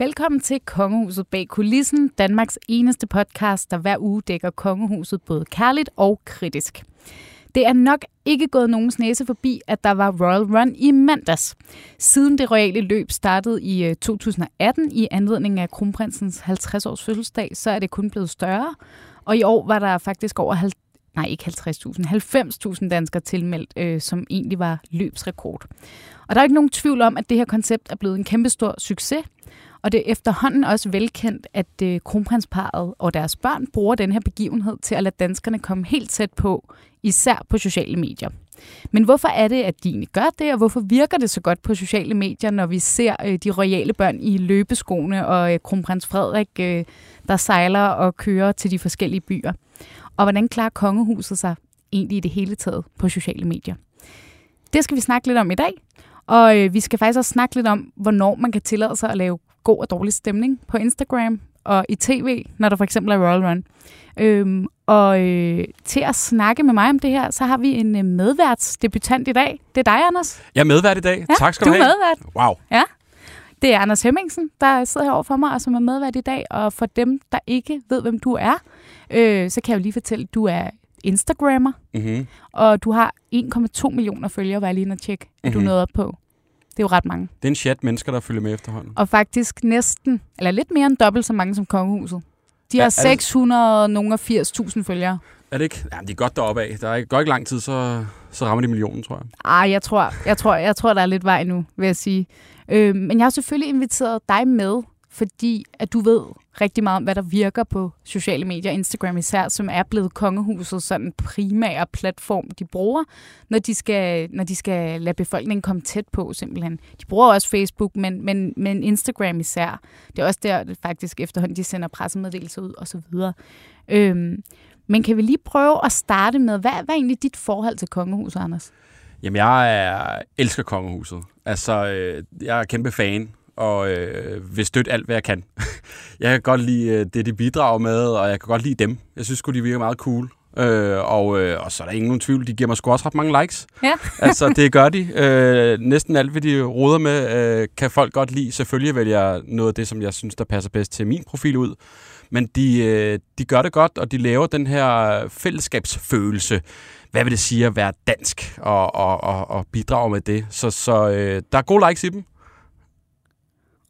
Velkommen til Kongehuset bag kulissen, Danmarks eneste podcast, der hver uge dækker kongehuset både kærligt og kritisk. Det er nok ikke gået nogens næse forbi, at der var Royal Run i mandags. Siden det royale løb startede i øh, 2018 i anledning af kronprinsens 50-års fødselsdag, så er det kun blevet større. Og i år var der faktisk over nej ikke 50.000, 90.000 danskere tilmeldt, øh, som egentlig var løbsrekord. Og der er ikke nogen tvivl om, at det her koncept er blevet en kæmpestor succes. Og det er efterhånden også velkendt, at øh, kronprinsparet og deres børn bruger den her begivenhed til at lade danskerne komme helt tæt på, især på sociale medier. Men hvorfor er det, at de gør det, og hvorfor virker det så godt på sociale medier, når vi ser øh, de royale børn i løbeskoene og øh, kronprins Frederik, øh, der sejler og kører til de forskellige byer? Og hvordan klarer kongehuset sig egentlig i det hele taget på sociale medier? Det skal vi snakke lidt om i dag, og øh, vi skal faktisk også snakke lidt om, hvornår man kan tillade sig at lave god og dårlig stemning på Instagram og i tv, når der for eksempel er Royal Run. Øhm, og øh, til at snakke med mig om det her, så har vi en øh, medværtsdebutant i dag. Det er dig, Anders. Jeg er medvært i dag. Ja, tak skal du du have. er medvært. Wow. Ja. Det er Anders Hemmingsen, der sidder herovre for mig, og som er medvært i dag. Og for dem, der ikke ved, hvem du er, øh, så kan jeg jo lige fortælle, at du er Instagrammer, Mm-hmm. og du har 1,2 millioner følgere, var jeg lige og tjekke, at du Mhm. nåede op på. Det er jo ret mange. Det er en chat mennesker, der følger med efterhånden. Og faktisk næsten, eller lidt mere end dobbelt så mange som kongehuset. De har er det- 600 og nogle og 80.000 følgere. Er det ikke? Jamen, det er godt deroppe af. Der er ikke, går ikke lang tid, så, så rammer de millionen, tror jeg. Ah, jeg tror, jeg tror, jeg tror, der er lidt vej nu, vil jeg sige. Øh, men jeg har selvfølgelig inviteret dig med, fordi at du ved rigtig meget om, hvad der virker på sociale medier, Instagram især, som er blevet kongehuset sådan primære platform, de bruger, når de skal, når de skal lade befolkningen komme tæt på, simpelthen. De bruger også Facebook, men, men, men Instagram især. Det er også der, det faktisk efterhånden, de sender pressemeddelelser ud, og så videre. Øhm, men kan vi lige prøve at starte med, hvad, hvad er egentlig dit forhold til kongehuset, Anders? Jamen, jeg er, elsker kongehuset. Altså, øh, jeg er kæmpe fan, og øh, vil støtte alt, hvad jeg kan. jeg kan godt lide øh, det, de bidrager med, og jeg kan godt lide dem. Jeg synes sgu, de virker meget cool. Øh, og, øh, og så er der ingen tvivl, de giver mig sgu også ret mange likes. Ja. altså, det gør de. Øh, næsten alt, hvad de roder med, øh, kan folk godt lide. Selvfølgelig vælger jeg noget af det, som jeg synes, der passer bedst til min profil ud. Men de, øh, de gør det godt, og de laver den her fællesskabsfølelse. Hvad vil det sige at være dansk og, og, og, og bidrage med det? Så, så øh, der er gode likes i dem.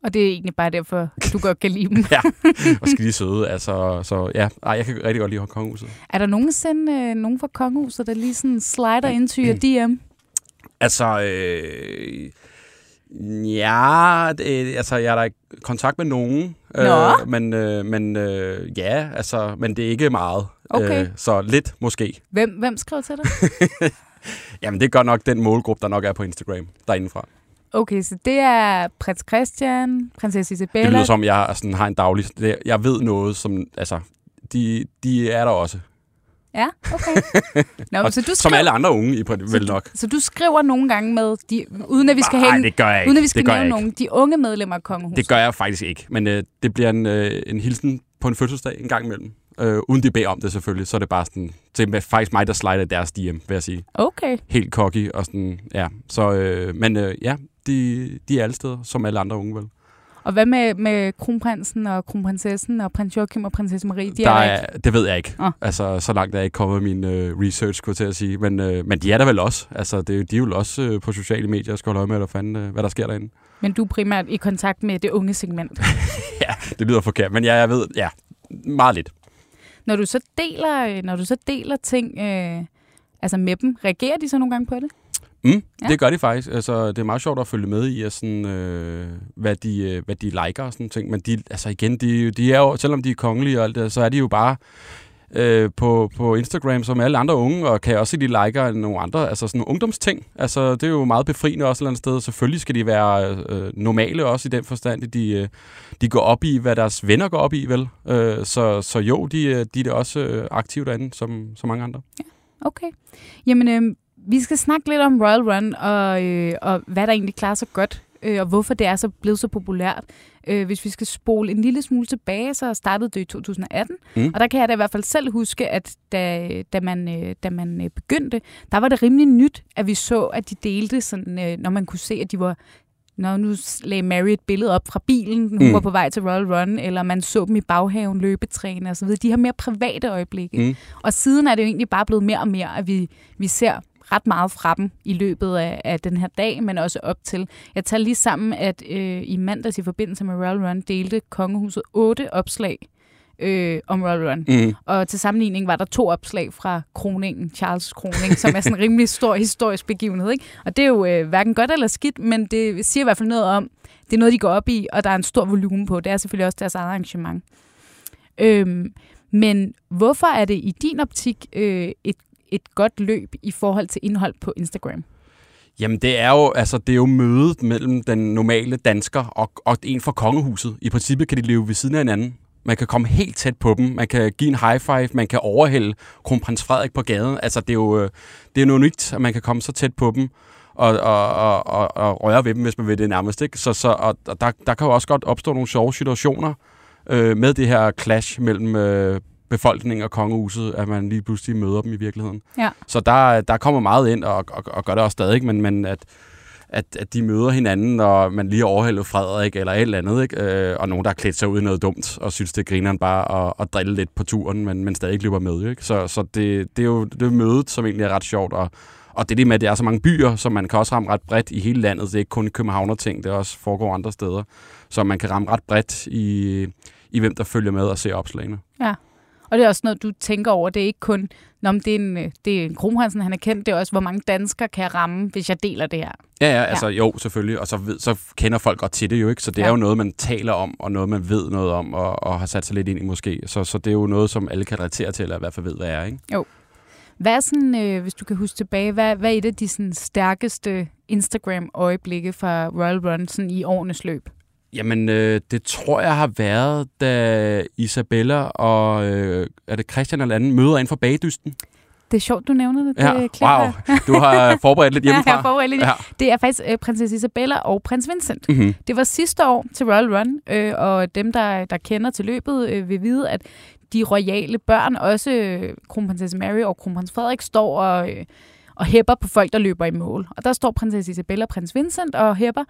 Og det er egentlig bare derfor, du godt kan lide dem. Ja, og skal de søde. Altså, så ja, Ej, jeg kan rigtig godt lide kongehuset. Er der nogensinde øh, nogen fra kongehuset, der lige sådan slider into your DM? Altså, øh, ja, det, altså, jeg er der i kontakt med nogen. Nå. Øh, men øh, men øh, ja, altså, men det er ikke meget. Okay. Øh, så lidt måske. Hvem, hvem skriver til dig? Jamen, det er godt nok den målgruppe, der nok er på Instagram derindefra. Okay, så det er prins Christian, prinsesse Det Isabella. lyder som, jeg sådan, har en daglig... det- Jeg ved noget, som... Altså, de, de er der også. Ja, okay. Nå, Og så, du Som skriver, alle andre unge, i vel nok. så du skriver nogle gange med, de, uden at vi skal, Nej, hænge, det gør jeg ikke. uden at vi skal det nævne nogen, de unge medlemmer af kongehuset. Det gør jeg faktisk ikke. Men øh, det bliver en, øh, en hilsen på en fødselsdag en gang imellem. Øh, uden de beder om det selvfølgelig, så er det bare sådan... Så det er faktisk mig, der slider deres DM, vil jeg sige. Okay. Helt cocky og sådan, ja. Så, øh, men øh, ja, de, de er alle steder, som alle andre unge vel. Og hvad med, med kronprinsen og kronprinsessen og prins Joachim og prinsesse Marie? De der er, der er, ikke. det ved jeg ikke. Ah. Altså, så langt er jeg ikke kommet min øh, research, skulle til at sige. Men, øh, men de er der vel også. Altså, det, de er jo også øh, på sociale medier og skal holde øje med, hvad, fanden, øh, hvad der sker derinde. Men du er primært i kontakt med det unge segment. ja, det lyder forkert, men ja, jeg ved, ja, meget lidt. Når du så deler, øh, når du så deler ting øh, altså med dem, reagerer de så nogle gange på det? Mm, Ja. ja. Det gør de faktisk. Altså, det er meget sjovt at følge med i, at sådan, øh, hvad, de, øh, hvad de liker og sådan ting. Men de, altså igen, de, de er jo, selvom de er kongelige og alt det, så er de jo bare øh, på, på Instagram som alle andre unge, og kan også se, de liker nogle andre, altså sådan nogle ungdomsting. Altså, det er jo meget befriende også et eller andet sted. Selvfølgelig skal de være øh, normale også i den forstand, at de, øh, de går op i, hvad deres venner går op i, vel? Øh, så, så jo, de, øh, de er da også øh, aktive derinde, som, som mange andre. Okay. Jamen, øh, vi skal snakke lidt om Royal Run, og, øh, og hvad der egentlig klarer sig godt, øh, og hvorfor det er så blevet så populært. Øh, hvis vi skal spole en lille smule tilbage, så startede det i 2018, Mm. og der kan jeg da i hvert fald selv huske, at da, da man, øh, da man øh, begyndte, der var det rimelig nyt, at vi så, at de delte, sådan, øh, når man kunne se, at de var når nu lagde Mary et billede op fra bilen, hun Mm. var på vej til Royal Run, eller man så dem i baghaven løbetræne osv. De har mere private øjeblikke. Mm. Og siden er det jo egentlig bare blevet mere og mere, at vi, vi ser ret meget fra dem i løbet af, af den her dag, men også op til. Jeg tager lige sammen, at øh, i mandags i forbindelse med Royal Run delte kongehuset otte opslag øh, om Royal Run. Mm. Og til sammenligning var der to opslag fra kroningen, Charles kroning, som er sådan en rimelig stor historisk begivenhed. Ikke? Og det er jo øh, hverken godt eller skidt, men det siger i hvert fald noget om, det er noget, de går op i, og der er en stor volumen på. Det er selvfølgelig også deres eget arrangement. Øhm, men hvorfor er det i din optik øh, et, et godt løb i forhold til indhold på Instagram? Jamen, det er jo, altså, det er jo mødet mellem den normale dansker og, og en fra kongehuset. I princippet kan de leve ved siden af hinanden. Man kan komme helt tæt på dem. Man kan give en high five. Man kan overhælde kronprins Frederik på gaden. Altså, det er jo øh, det er noget unikt, at man kan komme så tæt på dem og, og, og, og, og røre ved dem, hvis man vil det nærmest. Ikke? Så, så, og, og der, der kan jo også godt opstå nogle sjove situationer øh, med det her clash mellem øh, befolkningen og kongehuset, at man lige pludselig møder dem i virkeligheden. Ja. Så der, der kommer meget ind, og, og, og gør det også stadig, men, men at, at, at de møder hinanden, og man lige har overhældet Frederik eller et eller andet, ikke? Øh, og nogen, der har klædt sig ud i noget dumt, og synes, det griner bare at, at drille lidt på turen, men, men stadig løber med. Ikke? Så, så det, det er jo det er mødet, som egentlig er ret sjovt, og, og det er det med, at det er så mange byer, så man kan også ramme ret bredt i hele landet. Det er ikke kun i København og ting, det også foregår andre steder. Så man kan ramme ret bredt i, i hvem der følger med og ser opslagene. Og det er også noget, du tænker over. Det er ikke kun, når det er en, øh, det er en Kronprinsen, han er kendt. Det er også, hvor mange danskere kan jeg ramme, hvis jeg deler det her. Ja, ja, altså jo, selvfølgelig. Og så, ved, så kender folk godt til det jo, ikke? Så det ja. Ja. er jo noget, man taler om, og noget, man ved noget om, og, og har sat sig lidt ind i måske. Så, så det er jo noget, som alle kan relatere til, eller i hvert fald ved, hvad er, ikke? Hvad er sådan, øh, hvis du kan huske tilbage, hvad, hvad er et af de sådan, stærkeste Instagram-øjeblikke fra Royal Run sådan i årenes løb? Jamen, øh, det tror jeg har været, da Isabella og øh, er det Christian eller anden møder ind for bagdysten. Det er sjovt, du nævner det. Ja, det wow. her. Du har forberedt lidt Ja, hjemmefra. jeg har forberedt lidt. Ja. Det er faktisk øh, prinsesse Isabella og prins Vincent. Mm-hmm. Det var sidste år til Royal Run, øh, og dem, der, der kender til løbet, øh, vil vide, at de royale børn, også øh, kronprinsesse Mary og kronprins Frederik, står og, øh, og hæpper på folk, der løber i mål. Og der står prinsesse Isabella og prins Vincent og hæpper,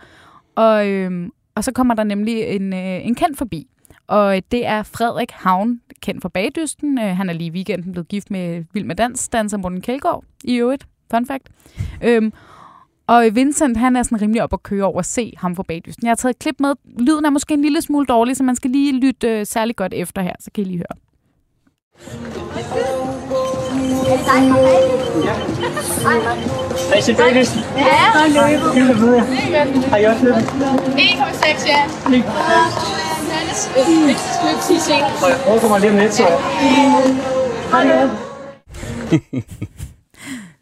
og, øh, og så kommer der nemlig en, øh, en kendt forbi. Og det er Frederik Havn, kendt for Bagdysten. Øh, han er lige i weekenden blevet gift med Vild med Dans, danser Morten Kjeldgaard i øvrigt. Fun fact. Øhm, og Vincent, han er sådan rimelig op at køre over at se ham fra bagdysten. Jeg har taget et klip med. Lyden er måske en lille smule dårlig, så man skal lige lytte øh, særlig godt efter her. Så kan I lige høre. Hej, Sebelius. Ja. Hej, løber. Har I også løbet? 1,6, ja. Løb 10 sent. Og jeg overkommer lige om lidt, så...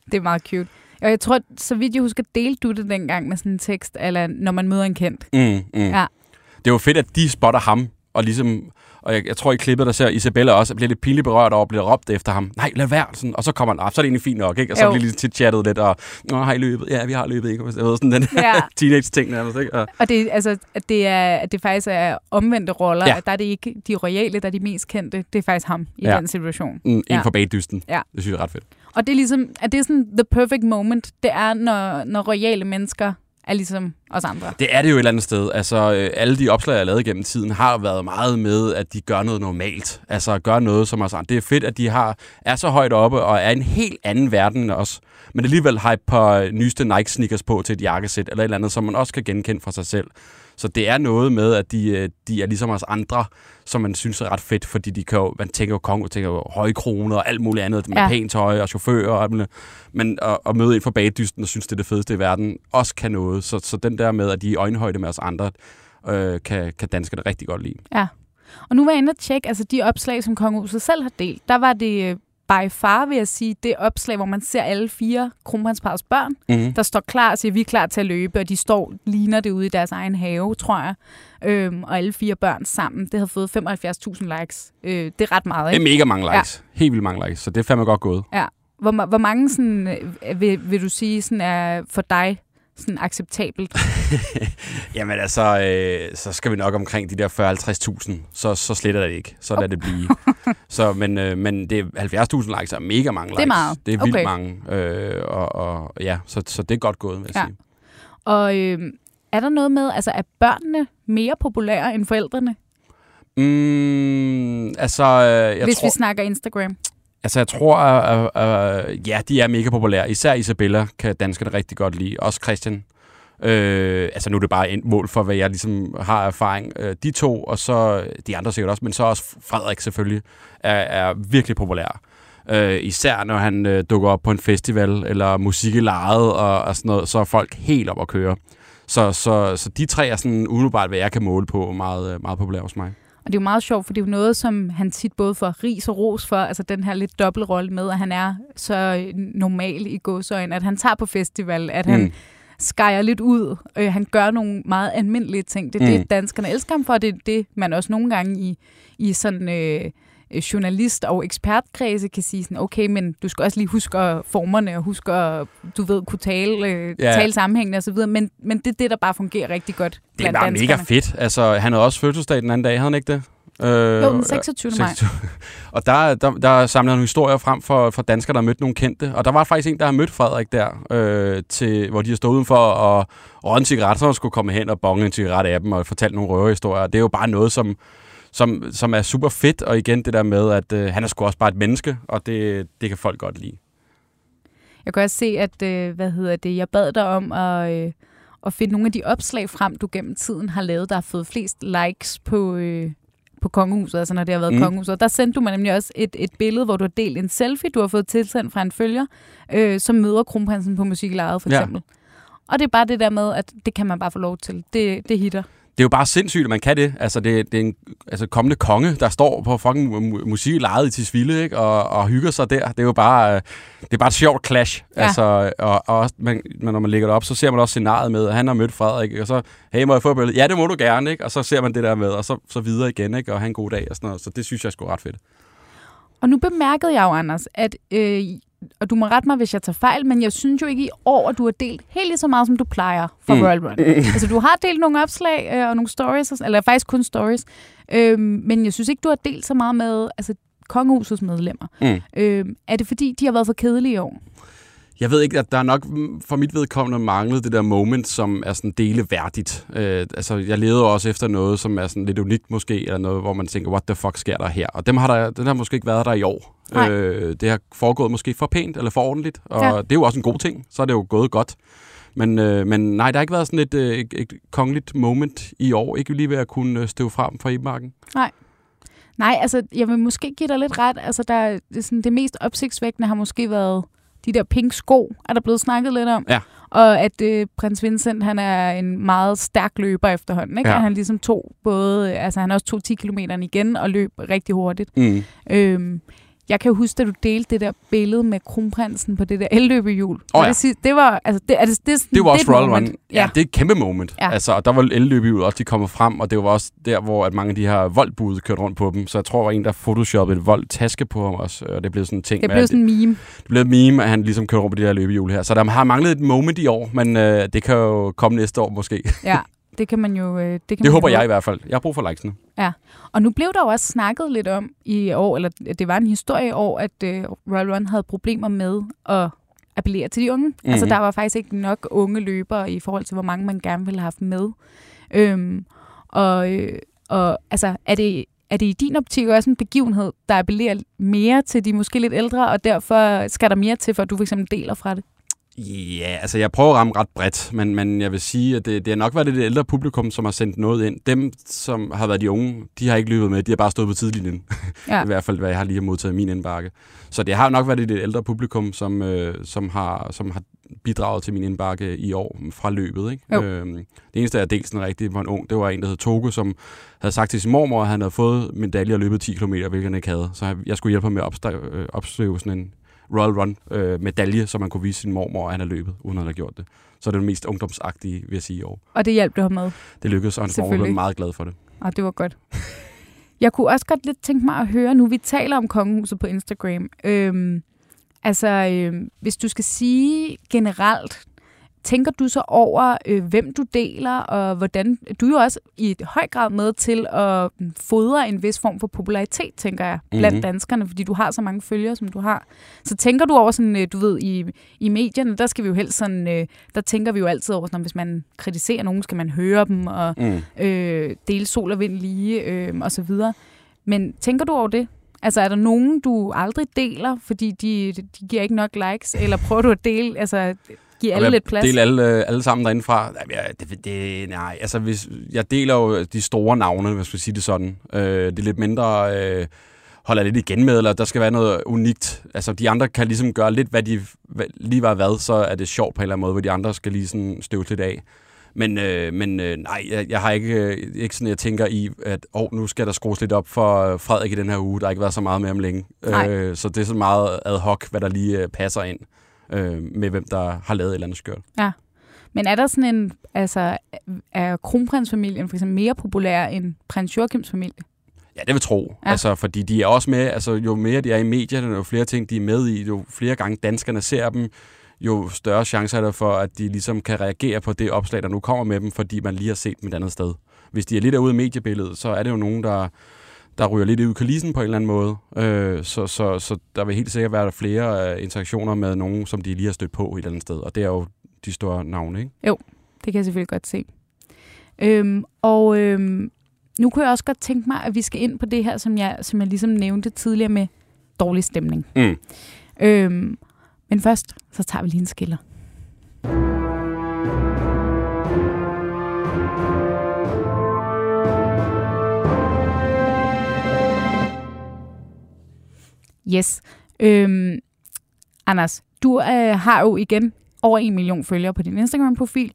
Det er meget cute. Og jeg tror, så vidt jeg husker, delte du det dengang med sådan en tekst, eller når man møder en kendt. Mm, mm. Ja. Det er jo fedt, at de spotter ham, og ligesom... Og jeg, jeg tror i klippet, der ser Isabella også, bliver lidt pinligt berørt over, og bliver råbt efter ham. Nej, lad være. Sådan, og så kommer han op, så er det egentlig fint nok, ikke? Og så Jo. bliver lige tit chattet lidt, og Nå, har I løbet? Ja, vi har løbet, ikke? Jeg ved, sådan den Ja. teenage-ting nærmest, ikke? Og, Og det, altså, at det, er, at det faktisk er omvendte roller. Ja. Der er det ikke de royale, der er de mest kendte. Det er faktisk ham i ja. den situation. mm, en Ja. for bagdysten. Ja. Det synes jeg er ret fedt. Og det er ligesom, at det er sådan the perfect moment. Det er, når, når royale mennesker er ligesom os andre. Det er det jo et eller andet sted. Altså, øh, alle de opslag, jeg har lavet gennem tiden, har været meget med, at de gør noget normalt. Altså, gør noget som os andre. Det er fedt, at de har, er så højt oppe og er en helt anden verden end os. Men alligevel har et par nyeste Nike-sneakers på til et jakkesæt, eller et eller andet, som man også kan genkende fra sig selv. Så det er noget med, at de, øh, de er ligesom os andre, som man synes er ret fedt, fordi de kan jo, man tænker jo kongo, tænker jo høje kroner og alt muligt andet, med Ja. pænt tøj og chauffører og alt muligt. Men at, at møde ind for bagdysten og synes, det er det fedeste i verden, også kan noget. Så, så den der med, at de er i øjenhøjde med os andre, øh, kan, kan danskerne rigtig godt lide. Ja. Og nu var jeg inde og tjekke, altså de opslag, som kongehuset selv har delt, der var det øh, by far, vil jeg sige, det opslag, hvor man ser alle fire kronprinsparets børn, Mm-hmm. der står klar og siger, vi er klar til at løbe, og de står, ligner det ude i deres egen have, tror jeg. Øhm, og alle fire børn sammen, det havde fået 75.000 likes. Øh, det er ret meget, Det er ikke? mega mange likes. Ja. Helt vildt mange likes. Så det er fandme godt gået. Ja. Hvor, hvor mange sådan, øh, vil, vil du sige sådan er for dig sådan acceptabelt? Jamen altså, øh, så skal vi nok omkring de der 40-50.000. Så, så sletter det ikke. Så lader det blive. så, men, øh, men det er 70.000 likes er mega mange likes. Det er meget. Det er vildt Okay. mange. Øh, og, og, ja, så, så det er godt gået, vil jeg Ja. sige. Og øh, Er der noget med, altså er børnene mere populære end forældrene, Mm, altså, øh, jeg hvis tror, vi snakker Instagram? Altså, jeg tror, at, at, at ja, de er mega populære. Især Isabella kan danskerne rigtig godt lide. Også Christian. Øh, altså, nu er det bare et mål for, hvad jeg ligesom har erfaring. Øh, de to, og så de andre sikkert også, men så også Frederik selvfølgelig, er, er virkelig populær. Øh, især når han øh, dukker op på en festival, eller musik i lejet, og, og sådan noget, så er folk helt op at køre. Så, så, så de tre er sådan umiddelbart, hvad jeg kan måle på, meget, meget populære hos mig. Og det er jo meget sjovt, for det er jo noget, som han tit både får ris og ros for, altså den her lidt dobbeltrolle med, at han er så normal i gåsøjne, at han tager på festival, at han Mm. skærer lidt ud, øh, han gør nogle meget almindelige ting. Det er mm. Det, danskerne elsker ham for, det er det, man også nogle gange i, i sådan øh, journalist- og ekspertkredse kan sige sådan, okay, men du skal også lige huske formerne, og huske at, du ved, kunne tale, øh, Ja. tale sammenhængende osv., men, men det er det, der bare fungerer rigtig godt Det var danskerne. mega fedt. Altså, han havde også fødselsdag den anden dag, havde han ikke det? Øh, Jo, den 26. maj. 26. Og der, der, der samlede han nogle historier frem for, for danskere, der har mødt nogle kendte. Og der var faktisk en, der har mødt Frederik der, øh, til, hvor de har stået udenfor og røget en cigaret, så skulle komme hen og bonge en cigaret af dem og fortælle nogle røverhistorier. Det er jo bare noget, som, som, som er super fedt. Og igen det der med, at øh, han er sgu også bare et menneske, og det, det kan folk godt lide. Jeg kan også se, at øh, hvad hedder det, jeg bad dig om at, øh, at finde nogle af de opslag frem, du gennem tiden har lavet, der har fået flest likes på, øh, på kongehuset, altså når det har været mm. Kongehuset. Der sendte du mig nemlig også et, et billede, hvor du har delt en selfie, du har fået tilsendt fra en følger, øh, som møder kronprinsen på musiklejet for Ja. eksempel. Og det er bare det der med, at det kan man bare få lov til. Det, det hitter. Det er jo bare sindssygt, at man kan det. Altså, det, det er en altså, kommende konge, der står på fucking mu- musik lejet i Tisvilde, ikke? Og, og hygger sig der. Det er jo bare, øh, det er bare et sjovt clash. Ja. Altså, og, og også, man, men når man lægger det op, så ser man også scenariet med, at han har mødt Frederik, ikke? og så, hey, må jeg få et billede? Ja, det må du gerne, ikke? Og så ser man det der med, og så, så videre igen, ikke? Og have en god dag og sådan noget. Så det synes jeg er sgu ret fedt. Og nu bemærkede jeg jo, Anders, at, øh, og du må rette mig, hvis jeg tager fejl, men jeg synes jo ikke i år, at du har delt helt lige så meget, som du plejer for mm. Royal Run. altså, du har delt nogle opslag øh, og nogle stories, eller faktisk kun stories, øh, men jeg synes ikke, du har delt så meget med altså, kongehusets medlemmer. Mm. Øh, er det fordi, de har været for kedelige i år? Jeg ved ikke, at der er nok mm, for mit vedkommende manglet det der moment, som er sådan deleværdigt. Øh, altså, jeg leder også efter noget, som er sådan lidt unikt måske, eller noget, hvor man tænker, what the fuck sker der her? Og dem har der, den har måske ikke været der i år. Nej. Øh, det har foregået måske for pænt eller for ordentligt, og Ja. det er jo også en god ting. Så er det jo gået godt. Men, øh, men nej, der har ikke været sådan et, øh, et, et kongeligt moment i år. Ikke lige ved at kunne øh, støve frem fra Ibenmarken. Nej, altså, jeg vil måske give dig lidt ret. Altså, der, er- det, sådan, det mest opsigtsvækkende har måske været de der pink sko, er der blevet snakket lidt om. Ja. Og at øh, prins Vincent, han er en meget stærk løber efterhånden. Ikke? Ja. Han ligesom tog både, altså han også tog 10 km igen og løb rigtig hurtigt. Mm. Øhm, jeg kan huske, at du delte det der billede med kronprinsen på det der elløbehjul. Var ja. det, var, altså, det, er det, det, sådan- Det var også Royal. Run. Ja, det er et kæmpe moment. Ja. Ja. Altså, og der var elløbehjulet også, de kommer frem, og det var også der, hvor at mange af de her voldbud kørte rundt på dem. Så jeg tror, der var en, der photoshoppede et voldtaske på ham også, og det blev sådan en ting. Det blev sådan en meme. det blev et meme, at han ligesom kørte rundt på de her løbehjul her. Så der har manglet et moment i år, men øh, det kan jo komme næste år måske. Ja, det kan man jo... øh, Det, kan Det man håber jo jeg i hvert fald. Jeg har brug for likesene. Og nu blev der jo også snakket lidt om i år, eller det var en historie i år, at øh, Royal Run havde problemer med at appellere til de unge. Mm-hmm. Altså der var faktisk ikke nok unge løbere i forhold til, hvor mange man gerne ville have haft med. Øhm, og, øh, og altså, er det, er det i din optik også en begivenhed, der appellerer mere til de måske lidt ældre, og derfor skal der mere til, for at du eksempel deler fra det? Ja, altså jeg prøver at ramme ret bredt, men, men jeg vil sige, at det, det har nok været det ældre publikum, som har sendt noget ind. Dem, som har været de unge, de har ikke løbet med, de har bare stået på tidlinjen. Ja. I hvert fald, hvad jeg har lige modtaget i min indbakke. Så det har nok været det ældre publikum, som, øh, som, har, som har bidraget til min indbakke i år fra løbet. Ikke? Jo. Øhm, det eneste, jeg delte sådan rigtigt var en ung, det var en, der hed Togo, som havde sagt til sin mormor, at han havde fået medalje og løbet 10 km, hvilket han ikke havde. Så jeg- skulle hjælpe ham med at øh, opstøve sådan en Royal Run øh, medalje, så man kunne vise sin mormor, at han har løbet, uden at han har gjort det. Så det er det mest ungdomsagtige, vil jeg sige i år. Og det hjalp du ham med. Det lykkedes, og hans mormor blev meget glad for det. Og det var godt. Jeg kunne også godt lidt tænke mig at høre, nu vi taler om kongehuset på Instagram. Øhm, altså, øhm, hvis du skal sige generelt tænker du så over, øh, hvem du deler, og hvordan... Du er jo også i høj grad med til at mm, fodre en vis form for popularitet, tænker jeg, blandt Mhm. danskerne, fordi du har så mange følgere, som du har. Så tænker du over sådan, øh, du ved, i, i medierne, der skal vi jo helst sådan, øh, der tænker vi jo altid over, sådan, hvis man kritiserer nogen, skal man høre dem, og Mm. øh, dele sol og vind lige, øh, og så videre. Men tænker du over det? Altså, er der nogen, du aldrig deler, fordi de, de giver ikke nok likes? Eller prøver du at dele, altså, give alle lidt plads? Dele alle, øh, alle sammen derindefra. Det, det, nej, altså hvis, jeg deler jo de store navne, hvis man sige det sådan. Øh, det er lidt mindre... Øh, holder lidt igen med, eller der skal være noget unikt. Altså, de andre kan ligesom gøre lidt, hvad de lige var hvad, så er det sjovt på en eller anden måde, hvor de andre skal lige sådan støve lidt af. Men, øh, men øh, nej, jeg, jeg har ikke, øh, ikke sådan, jeg tænker i, at oh, nu skal der skrues lidt op for Frederik i den her uge. Der har ikke været så meget med ham længe. Nej. Øh, så det er så meget ad hoc, hvad der lige øh, passer ind øh, med, hvem der har lavet et eller andet skørt. Men er der sådan en, altså, er kronprinsfamilien for eksempel mere populær end prins Joachims familie? Ja, det vil tro. Ja. Ja. Altså, fordi de er også med, altså jo mere de er i medierne, jo flere ting de er med i, jo flere gange danskerne ser dem, jo større chancer er der for, at de ligesom kan reagere på det opslag, der nu kommer med dem, fordi man lige har set dem et andet sted. Hvis de er lidt ude i mediebilledet, så er det jo nogen, der, der ryger lidt ud i kulissen på en eller anden måde. Øh, så, så, så der vil helt sikkert være flere øh, interaktioner med nogen, som de lige har stødt på et eller andet sted. Og det er jo de store navne, ikke? Det kan jeg selvfølgelig godt se. Øhm, og øhm, nu kunne jeg også godt tænke mig, at vi skal ind på det her, som jeg, som jeg ligesom nævnte tidligere med dårlig stemning. Mm. Øhm, men først, så tager vi lige en skiller. Yes. Øhm, Anders, du øh, har jo igen over en million følgere på din Instagram-profil.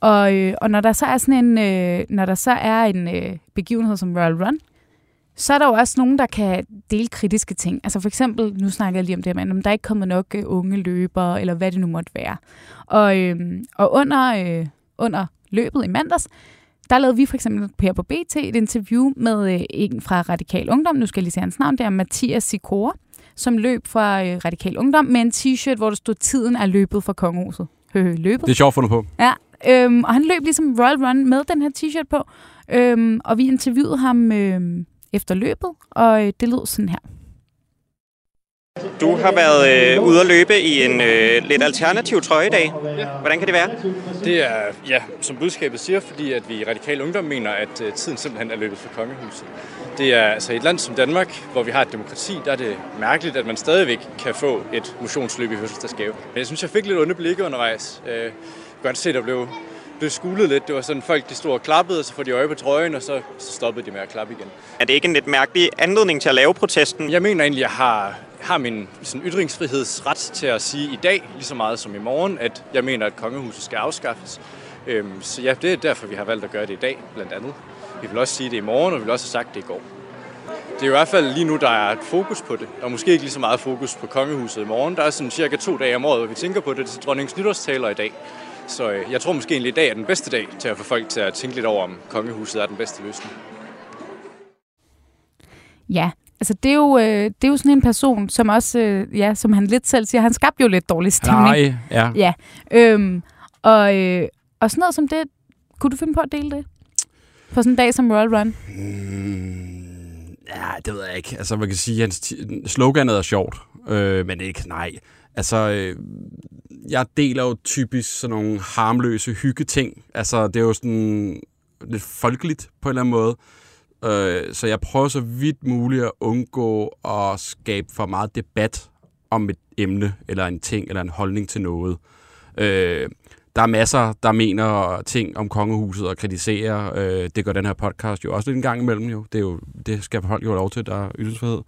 Og, øh, og når der så er sådan en, øh, når der så er en øh, begivenhed som Royal Run, så er der jo også nogen, der kan dele kritiske ting. Altså for eksempel, nu snakker jeg lige om det her, men om der er ikke kommet nok øh, unge løbere, eller hvad det nu måtte være. Og, øh, og under, øh, under løbet i mandags, der lavede vi for eksempel her på BT et interview med øh, en fra Radikal Ungdom, nu skal jeg lige se hans navn, det er Mathias Sikora, som løb fra øh, Radikal Ungdom med en t-shirt, hvor der stod, tiden er løbet fra kongehuset. Høhø, løbet. Det er sjovt fundet på. Ja, øhm, og han løb ligesom Royal Run med den her t-shirt på. Øhm, og vi interviewede ham øhm, efter løbet, og øh, det lød sådan her. Du har været øh, ude at løbe i en øh, lidt alternativ trøje i dag. Hvordan kan det være? Det er, ja, som budskabet siger, fordi at vi i Radikal Ungdom mener, at øh, tiden simpelthen er løbet fra kongehuset. Det er altså i et land som Danmark, hvor vi har et demokrati, der er det mærkeligt, at man stadigvæk kan få et motionsløb i fødselsdagsgave. Men jeg synes, jeg fik lidt onde blikke undervejs. Øh, godt se, der blev, blev skulet lidt. Det var sådan, folk de stod og klappede, og så får de øje på trøjen, og så, så stoppede de med at klappe igen. Er det ikke en lidt mærkelig anledning til at lave protesten? Jeg mener egentlig, jeg har, har min sådan, ytringsfrihedsret til at sige i dag, lige så meget som i morgen, at jeg mener, at kongehuset skal afskaffes. Øhm, så ja, det er derfor, vi har valgt at gøre det i dag, blandt andet. Vi vil også sige det i morgen, og vi vil også have sagt det i går. Det er i hvert fald lige nu, der er et fokus på det. Der er måske ikke lige så meget fokus på kongehuset i morgen. Der er sådan cirka to dage om året, hvor vi tænker på det til dronningens nytårstaler i dag. Så øh, jeg tror måske egentlig, i dag er den bedste dag til at få folk til at tænke lidt over, om kongehuset er den bedste løsning. Ja, altså det er jo, øh, det er jo sådan en person, som også, øh, ja, som han lidt selv siger, han skabte jo lidt dårlig stemning. Nej, ja. Ja, øhm, og, øh, og sådan noget som det, kunne du finde på at dele det? På sådan en dag som Royal Run? Mm, ja, det ved jeg ikke. Altså, man kan sige, at sloganet er sjovt, øh, men ikke nej. Altså, øh, jeg deler jo typisk sådan nogle harmløse hyggeting. Altså, det er jo sådan lidt folkeligt på en eller anden måde. Øh, så jeg prøver så vidt muligt at undgå at skabe for meget debat om et emne, eller en ting, eller en holdning til noget. Øh, der er masser, der mener ting om kongehuset og kritiserer. Øh, det gør den her podcast jo også lidt en gang imellem. Jo. Det, er jo, det skal folk jo have lov til, der er ytringsfrihed.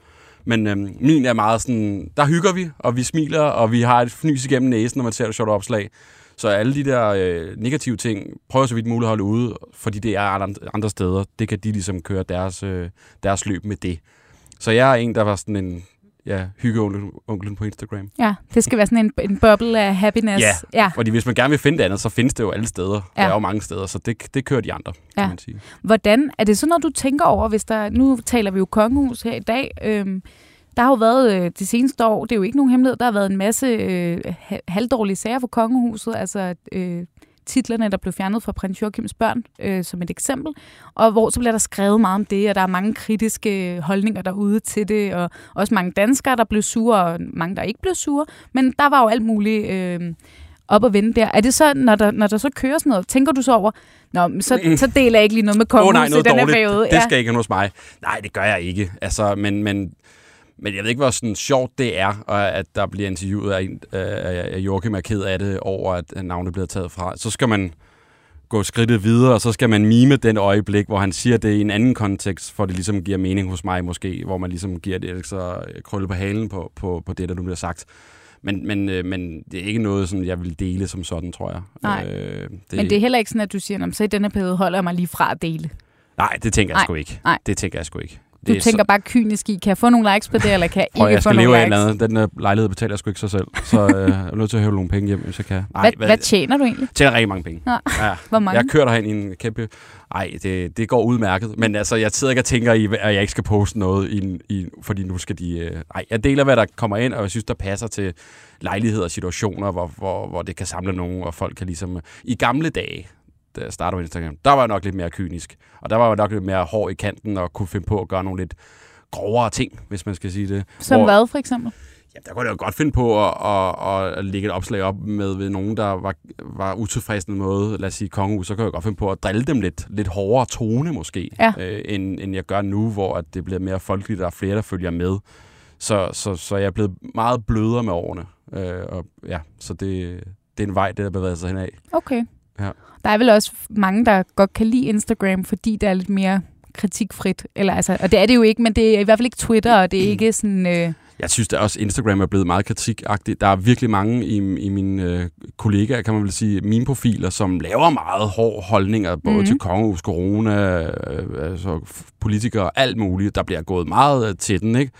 Men øh, min er meget sådan, der hygger vi, og vi smiler, og vi har et fnys igennem næsen, når man ser et sjovt opslag. Så alle de der øh, negative ting, prøver så vidt muligt at holde ude, fordi det er andre- andre steder. Det kan de ligesom køre deres, øh, deres løb med det. Så jeg er en, der var sådan en ja, hyggeonklen på Instagram. Ja, det skal være sådan en, en bubble af happiness. Ja. ja. Fordi hvis man gerne vil finde det andet, så findes det jo alle steder. Ja. Der er jo mange steder, så det, det kører de andre, kan Ja. man sige. Hvordan, er det sådan noget, du tænker over, hvis der, nu taler vi jo kongehus her i dag, øhm, Der har jo været øh, de seneste år, det er jo ikke nogen hemmelighed, der har været en masse øh, ha- halvdårlige sager for kongehuset, altså øh, titlerne, der blev fjernet fra prins Joachims børn, øh, som et eksempel, og hvor så bliver der skrevet meget om det, og der er mange kritiske holdninger derude til det, og også mange danskere, der blev sure, og mange, der ikke blev sure, men der var jo alt muligt øh, op og vende der. Er det så, når der, når der så kører sådan noget, tænker du så over, Nå, men så, så deler jeg ikke lige noget med Åh oh, kongehuset nej, noget den her dårligt. periode. Det skal ikke have hos mig. Nej, det gør jeg ikke. Altså, men, men, men jeg ved ikke, hvor sådan sjovt det er, og at der bliver interviewet af, en, øh, af Joachim er ked af det over, at navnet bliver taget fra. Så skal man gå skridtet videre, og så skal man mime den øjeblik, hvor han siger det i en anden kontekst, for det ligesom giver mening hos mig måske, hvor man ligesom giver det så krølle på halen på, på, på det, der nu bliver sagt. Men, men, øh, men det er ikke noget, som jeg vil dele som sådan, tror jeg. Nej. Øh, det, Men det er heller ikke sådan, at du siger, "Nå, men så i denne periode holder jeg mig lige fra at dele. Nej, det tænker jeg Nej, sgu ikke. nej. Det tænker jeg sgu ikke. Du det er tænker bare kynisk i, kan jeg få nogle likes på det, eller kan jeg Prøv, ikke jeg få skal nogle leve af likes? noget. Den uh, lejlighed betaler jeg sgu ikke sig selv. Så øh, jeg er nødt til at hæve nogle penge hjem, hvis jeg kan. Hvad, hvad tjener du egentlig? tjener rigtig mange penge. Nå, Ja. Hvor mange? Jeg kører derhen i en kæmpe... Ej, det, det går udmærket. Men altså, jeg sidder ikke og tænker i, at jeg ikke skal poste noget, i, i, fordi nu skal de... Øh... Ej, jeg deler, hvad der kommer ind, og jeg synes, der passer til lejligheder og situationer, hvor, hvor, hvor det kan samle nogen, og folk kan ligesom... I gamle dage, da jeg startede på Instagram, der var jeg nok lidt mere kynisk. Og der var jeg nok lidt mere hård i kanten, og kunne finde på at gøre nogle lidt grovere ting, hvis man skal sige det. Som Hvor- hvad, for eksempel? Ja, der kunne jeg jo godt finde på at, at, at lægge et opslag op med ved nogen, der var, var utilfredsende måde, lad os sige kongehus, så kan jeg godt finde på at drille dem lidt, lidt hårdere tone måske, Ja. øh, end, end jeg gør nu, hvor at det bliver mere folkeligt, der er flere, der følger med. Så, så, så jeg er blevet meget blødere med årene. Øh, og ja, så det, det er en vej, det har bevæget sig henad. Okay. Ja. Der er vel også mange, der godt kan lide Instagram, fordi det er lidt mere kritikfrit. Eller, altså, og det er det jo ikke, men det er i hvert fald ikke Twitter, og det er ikke sådan... Øh, Jeg synes da også, Instagram er blevet meget kritikagtigt. Der er virkelig mange i, i mine øh, kollegaer, kan man vel sige, mine profiler, som laver meget hårde holdninger, både mm. til kongehus, corona, øh, altså politikere, alt muligt. Der bliver gået meget øh, til den, ikke?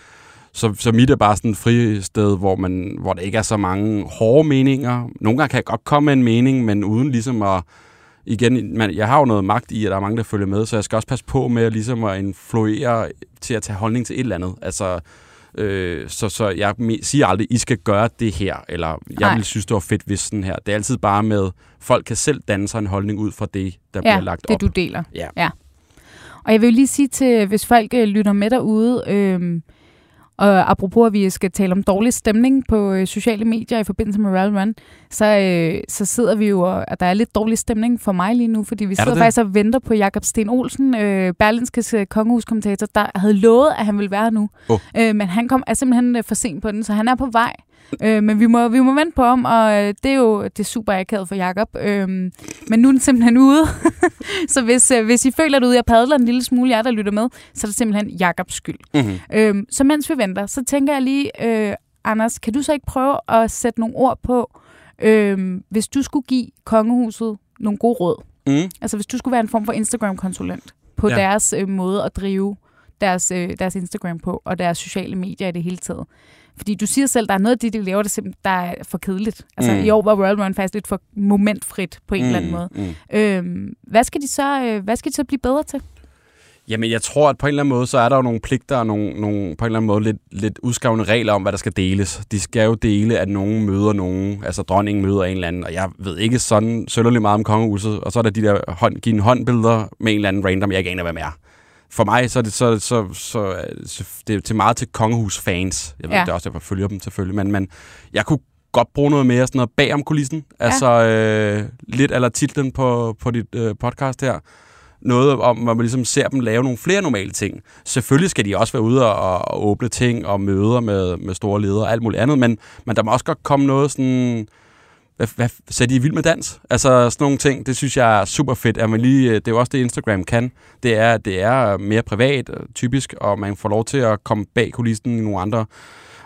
Så, så mit er bare sådan et fristed, hvor, man, hvor der ikke er så mange hårde meninger. Nogle gange kan jeg godt komme med en mening, men uden ligesom at... Igen, man, jeg har jo noget magt i, at der er mange, der følger med, så jeg skal også passe på med at, ligesom at influere til at tage holdning til et eller andet. Altså, Øh, så, så jeg siger aldrig, I skal gøre det her, eller jeg Nej. ville synes, det var fedt, hvis sådan her. Det er altid bare med, folk kan selv danne sig en holdning ud fra det, der ja, bliver lagt det op. du deler. Ja. ja. Og jeg vil jo lige sige til, hvis folk øh, lytter med derude, øh, og apropos, at vi skal tale om dårlig stemning på øh, sociale medier i forbindelse med Royal Run, så, øh, så sidder vi jo, og der er lidt dårlig stemning for mig lige nu, fordi vi der sidder det? faktisk og venter på Jakob Sten Olsen, øh, Berlinskes øh, kongehuskommentator, der havde lovet, at han ville være nu. Åh. Øh, men han kom er simpelthen øh, for sent på den, så han er på vej. Øh, men vi må, vi må vente på ham, og øh, det er jo det er super akavet for Jakob. Øh, men nu er den simpelthen ude. så hvis, øh, hvis I føler det ude, jeg padler en lille smule, jer der lytter med, så er det simpelthen Jakobs skyld. Mm-hmm. Øhm, så mens vi venter, så tænker jeg lige, øh, Anders, kan du så ikke prøve at sætte nogle ord på, øh, hvis du skulle give kongehuset nogle gode råd? Mm. Altså hvis du skulle være en form for Instagram-konsulent på ja. deres øh, måde at drive deres, øh, deres Instagram på, og deres sociale medier i det hele taget. Fordi du siger selv, der er noget af det, de laver, der, simpelthen, der er for kedeligt. Altså Mm. mm. i år var Royal Run faktisk lidt for momentfrit på en mm. eller anden måde. Mm. Øhm, hvad, skal de så, øh, hvad skal de så blive bedre til? Jamen, jeg tror, at på en eller anden måde, så er der jo nogle pligter og nogle, nogle på en eller anden måde lidt, lidt udskrevne regler om, hvad der skal deles. De skal jo dele, at nogen møder nogen, altså dronningen møder en eller anden, og jeg ved ikke sådan sønderlig meget om kongehuset, og så er der de der hånd, give en håndbilleder med en eller anden random, jeg ikke aner, hvem er. For mig så er det, så, så, så, så det er til meget til kongehusfans. Jeg ved, Ja. ja. det er også jeg følger dem selvfølgelig, men, men jeg kunne godt bruge noget mere sådan noget bag om kulissen. Altså øh, lidt eller titlen på, på dit øh, podcast her noget om, hvor man ligesom ser dem lave nogle flere normale ting. Selvfølgelig skal de også være ude og, og åbne ting og møder med, med store ledere og alt muligt andet, men, men der må også godt komme noget sådan... Hvad, hvad, så de er vild med dans? Altså sådan nogle ting, det synes jeg er super fedt. At man lige, øh, det er jo også det, Instagram kan. Det er, det er øh, mere privat, øh, typisk, og man får lov til at komme bag kulissen i nogle andre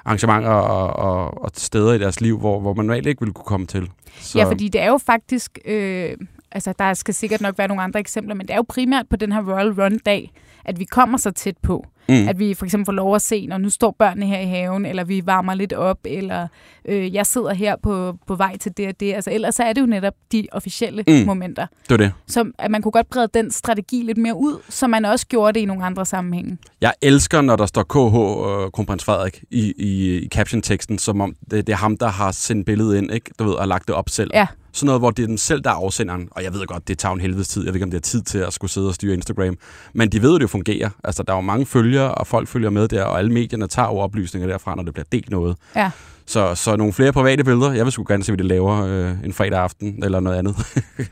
arrangementer og, og, og steder i deres liv, hvor, hvor man normalt ikke ville kunne komme til. Så. Ja, fordi det er jo faktisk... Øh, altså, der skal sikkert nok være nogle andre eksempler, men det er jo primært på den her Royal Run-dag, at vi kommer så tæt på. Mm. At vi for eksempel får lov at se, når nu står børnene her i haven, eller vi varmer lidt op, eller øh, jeg sidder her på, på vej til det og det. Altså, ellers så er det jo netop de officielle mm. momenter. Det er det. Så at man kunne godt brede den strategi lidt mere ud, så man også gjorde det i nogle andre sammenhænge. Jeg elsker, når der står KH og kronprins Frederik i, i, i caption-teksten, som om det, det er ham, der har sendt billedet ind, ikke? Du ved, og lagt det op selv. Ja. Sådan noget, hvor det er den selv, der er afsenderen. Og jeg ved godt, det tager en helvedes tid. Jeg ved ikke, om det er tid til at skulle sidde og styre Instagram. Men de ved jo, det fungerer. Altså, der er jo mange følgere, og folk følger med der, og alle medierne tager over oplysninger derfra, når det bliver delt noget. Ja. Så, så nogle flere private billeder. Jeg vil sgu gerne se, hvad de laver øh, en fredag aften, eller noget andet.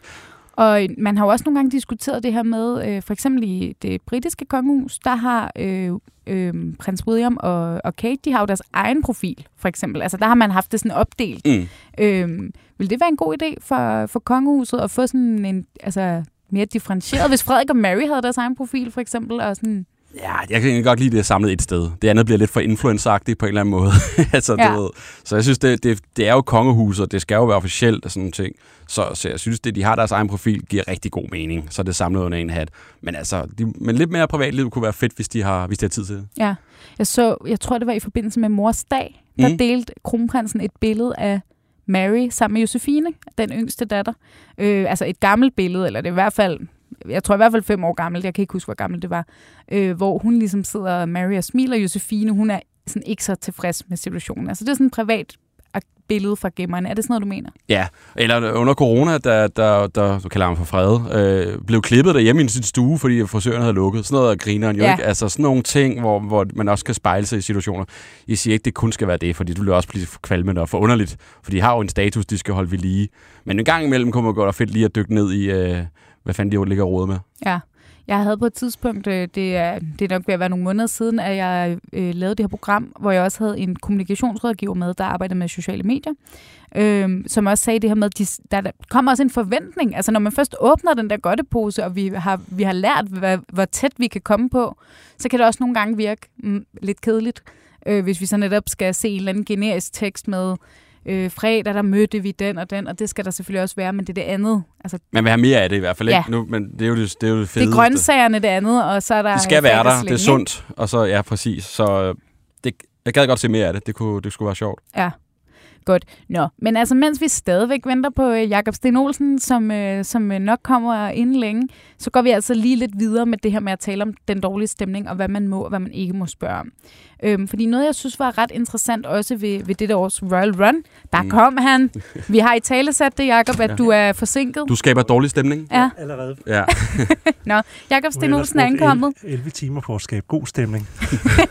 Og man har jo også nogle gange diskuteret det her med, øh, for eksempel i det britiske kongehus, der har øh, øh, prins William og, og Kate, de har jo deres egen profil, for eksempel. Altså der har man haft det sådan opdelt. Mm. Øh, vil det være en god idé for, for kongehuset at få sådan en, altså mere differentieret, hvis Frederik og Mary havde deres egen profil, for eksempel, og sådan... Ja, jeg kan godt lide, det samlet et sted. Det andet bliver lidt for influenceragtigt på en eller anden måde. altså, ja. du ved. Så jeg synes, det, det, det er jo kongehus, og det skal jo være officielt og sådan nogle ting. Så, så jeg synes, det de har deres egen profil, giver rigtig god mening. Så det samlet under en hat. Men altså, de, men lidt mere privatliv kunne være fedt, hvis de har, hvis de har tid til det. Ja, jeg så, jeg tror, det var i forbindelse med mors dag, der mm. delte kronprinsen et billede af Mary sammen med Josefine, den yngste datter. Øh, altså et gammelt billede, eller det er i hvert fald jeg tror i hvert fald fem år gammelt, jeg kan ikke huske, hvor gammel det var, øh, hvor hun ligesom sidder, Mary og smiler, Josefine, hun er sådan ikke så tilfreds med situationen. Altså det er sådan et privat billede fra gemmerne. Er det sådan noget, du mener? Ja, eller under corona, da, der, der du kalder ham for Fred, øh, blev klippet derhjemme i sin stue, fordi frisøren havde lukket. Sådan noget griner jo ja. ikke. Altså sådan nogle ting, hvor, hvor man også kan spejle sig i situationer. Jeg siger ikke, det kun skal være det, fordi du vil også blive kvalmende og forunderligt. For de har jo en status, de skal holde ved lige. Men en gang imellem kunne man godt fedt lige at dykke ned i, øh, hvad fanden de jo ligger råd med. Ja. Jeg havde på et tidspunkt, øh, det er, det er nok ved at være nogle måneder siden, at jeg øh, lavede det her program, hvor jeg også havde en kommunikationsrådgiver med, der arbejdede med sociale medier, øh, som også sagde det her med, at de, der, der kommer også en forventning. Altså når man først åbner den der godtepose, og vi har, vi har lært, hvad, hvor tæt vi kan komme på, så kan det også nogle gange virke mm, lidt kedeligt, øh, hvis vi så netop skal se en eller anden generisk tekst med, øh, fredag, der mødte vi den og den, og det skal der selvfølgelig også være, men det er det andet. Altså, man vil have mere af det i hvert fald, ja. ikke? Nu, men det er jo det, det, er jo det fedeste. Det er grøntsagerne det andet, og så er der... Det skal være der, det er sundt, og så, ja, præcis. Så øh, det, jeg gad godt se mere af det, det, kunne, det skulle være sjovt. Ja. Godt. Nå, men altså mens vi stadigvæk venter på øh, Jakob Sten Olsen, som, øh, som øh, nok kommer inden længe, så går vi altså lige lidt videre med det her med at tale om den dårlige stemning, og hvad man må og hvad man ikke må spørge om. Øhm, fordi noget, jeg synes var ret interessant også ved, ved dette års Royal Run, der mm. kom han. Vi har i tale sat det, Jacob, at ja. du er forsinket. Du skaber dårlig stemning. Ja. Allerede. Ja. Nå, Jakob Sten Olsen er ankommet. 11 timer på at skabe god stemning.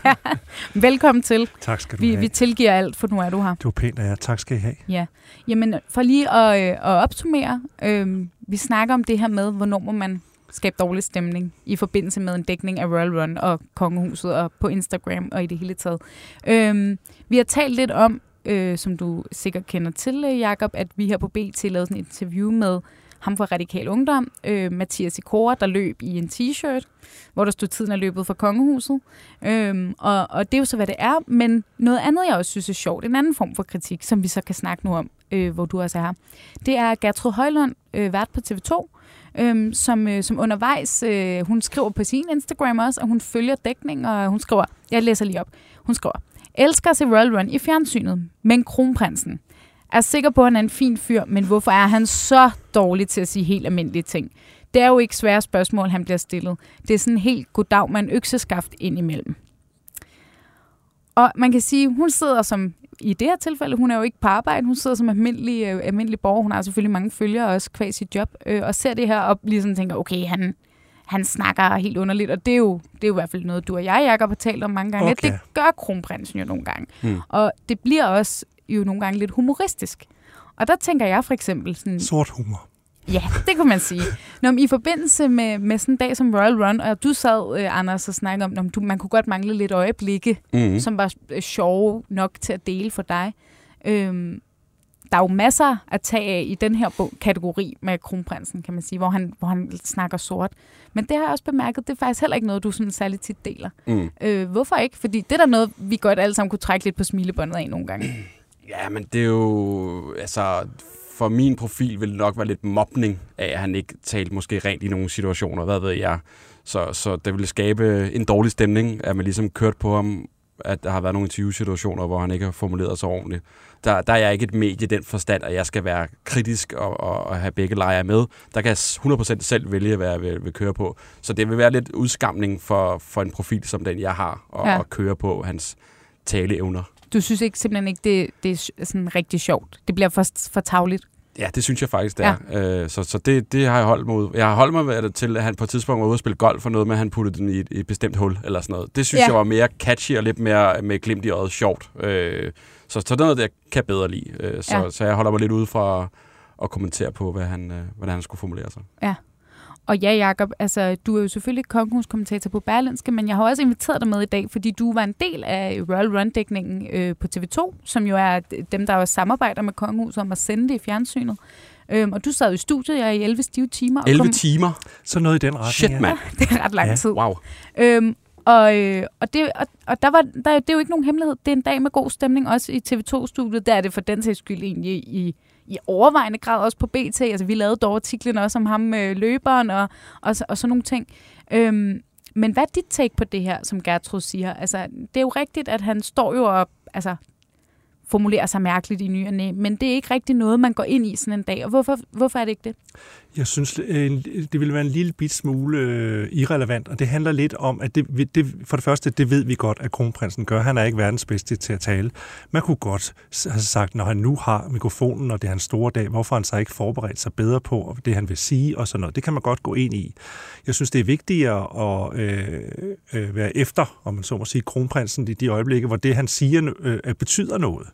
Velkommen til. Tak skal du vi, have. Vi tilgiver alt, for nu er du her. Du er pænt af jer. Tak skal I have. Ja. Jamen, for lige at, øh, at opsummere, øh, vi snakker om det her med, hvornår må man skabe dårlig stemning i forbindelse med en dækning af Royal Run og Kongehuset og på Instagram og i det hele taget. Øhm, vi har talt lidt om, øh, som du sikkert kender til, Jakob, at vi her på BT lavede sådan et interview med ham fra Radikal Ungdom, øh, Mathias Ikora, der løb i en t-shirt, hvor der stod tiden er løbet fra kongehuset. Øhm, og, og det er jo så, hvad det er. Men noget andet, jeg også synes er sjovt, en anden form for kritik, som vi så kan snakke nu om, øh, hvor du også er her, det er Gertrud Højlund, øh, vært på TV2, øhm, som, øh, som undervejs, øh, hun skriver på sin Instagram også, og hun følger dækning, og hun skriver, jeg læser lige op, hun skriver, elsker at se Royal Run i fjernsynet, men kronprinsen er sikker på, at han er en fin fyr, men hvorfor er han så dårlig til at sige helt almindelige ting? Det er jo ikke svære spørgsmål, han bliver stillet. Det er sådan helt goddag med en økseskaft ind imellem. Og man kan sige, hun sidder som i det her tilfælde, hun er jo ikke på arbejde, hun sidder som almindelig, øh, almindelig borger, hun har selvfølgelig mange følgere også kvæg sit job, øh, og ser det her og ligesom tænker, okay, han, han snakker helt underligt, og det er, jo, det er jo i hvert fald noget, du og jeg, Jacob, har talt om mange gange, okay. det gør kronprinsen jo nogle gange. Hmm. Og det bliver også jo nogle gange lidt humoristisk. Og der tænker jeg for eksempel sådan... Sort humor. Ja, det kunne man sige. Når I forbindelse med, med sådan en dag som Royal Run, og du sad, øh, Anders, og snakkede om, at du, man kunne godt mangle lidt øjeblikke, mm-hmm. som var øh, sjove nok til at dele for dig. Øhm, der er jo masser at tage af i den her bog, kategori med kronprinsen, kan man sige, hvor han, hvor han snakker sort. Men det har jeg også bemærket, det er faktisk heller ikke noget, du sådan særligt tit deler. Mm. Øh, hvorfor ikke? Fordi det er der noget, vi godt alle sammen kunne trække lidt på smilebåndet af nogle gange. Ja, men det er jo... Altså, for min profil ville det nok være lidt mobning af, at han ikke talte måske rent i nogle situationer, hvad ved jeg. Så, så det ville skabe en dårlig stemning, at man ligesom kørte på ham, at der har været nogle interviewsituationer, hvor han ikke har formuleret sig ordentligt. Der, der er jeg ikke et medie i den forstand, at jeg skal være kritisk og, og, og have begge lejre med. Der kan jeg 100% selv vælge, hvad jeg vil, vil køre på. Så det vil være lidt udskamning for, for en profil som den, jeg har, og, Ja. ja. og køre på hans taleevner. Du synes ikke simpelthen ikke, det, det er sådan rigtig sjovt. Det bliver for, for tavligt. Ja, det synes jeg faktisk, det er. Ja. Øh, så så det, det har jeg holdt mig ud. Jeg har holdt mig ved til, at han på et tidspunkt var ude og spille golf for noget med, at han puttede den i et, et bestemt hul eller sådan noget. Det synes Ja. ja. jeg var mere catchy og lidt mere med glimt i øjet sjovt. Øh, så, så det er noget, jeg kan bedre lide. Øh, så, Ja. ja. så jeg holder mig lidt ude fra at kommentere på, hvad han, øh, hvordan han skulle formulere sig. Og ja, Jacob, altså, du er jo selvfølgelig kongehuskommentator på Berlinske, men jeg har også inviteret dig med i dag, fordi du var en del af Royal Run-dækningen øh, på TV2, som jo er dem, der jo samarbejder med kongehuset om at sende det i fjernsynet. Øhm, og du sad i studiet ja, i 11 stive timer. og 11 kom- timer? Så noget i den retning. Shit, ja. mand. Det er ret lang Ja. tid. Wow. Øhm, og, øh, og, det, og, og der var, der, det er jo ikke nogen hemmelighed. Det er en dag med god stemning, også i TV2-studiet. Der er det for den sags skyld egentlig i, i overvejende grad også på BT. Altså, vi lavede dog artiklen også om ham øh, løberen og, og, og sådan nogle ting. Øhm, men hvad er dit take på det her, som Gertrud siger? Altså, det er jo rigtigt, at han står jo og altså, formulerer sig mærkeligt i nyerne, men det er ikke rigtig noget, man går ind i sådan en dag. Og hvorfor, hvorfor er det ikke det? Jeg synes, øh, det vil være en lille bit smule øh, irrelevant, og det handler lidt om, at det, det, for det første, det ved vi godt, at kronprinsen gør. Han er ikke verdens bedste til at tale. Man kunne godt have sagt, når han nu har mikrofonen, og det er hans store dag, hvorfor han så ikke forberedt sig bedre på det, han vil sige, og sådan noget. Det kan man godt gå ind i. Jeg synes, det er vigtigere at øh, øh, være efter, om man så må sige, kronprinsen i de øjeblikke, hvor det, han siger, øh, betyder noget.